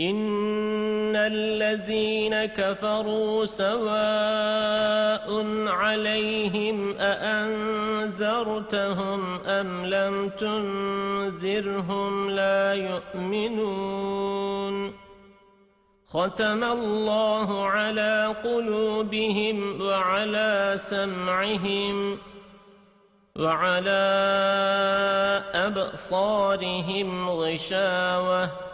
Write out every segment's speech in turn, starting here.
إِنَّ الَّذِينَ كَفَرُوا سَوَاءٌ عَلَيْهِمْ أَأَنذَرْتَهُمْ أَمْ لَمْ تُنذِرْهُمْ لَا يُؤْمِنُونَ خَتَمَ اللَّهُ عَلَى قُلُوبِهِمْ وَعَلَى سَمْعِهِمْ وَعَلَى أَبْصَارِهِمْ غِشَاوَةٌ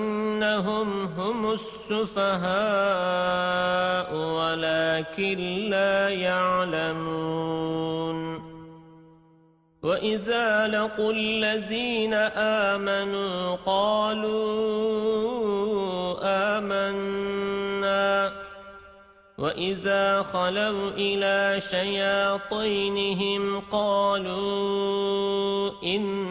إِنَّهُمْ هُمُ السُّفَهَاءُ وَلَكِنْ لَا يَعْلَمُونَ. وَإِذَا لَقُوا الَّذِينَ آمَنُوا قَالُوا آمَنَّا. وَإِذَا خَلَوْا إِلَى شَيَاطِينِهِمْ قَالُوا إِنَّا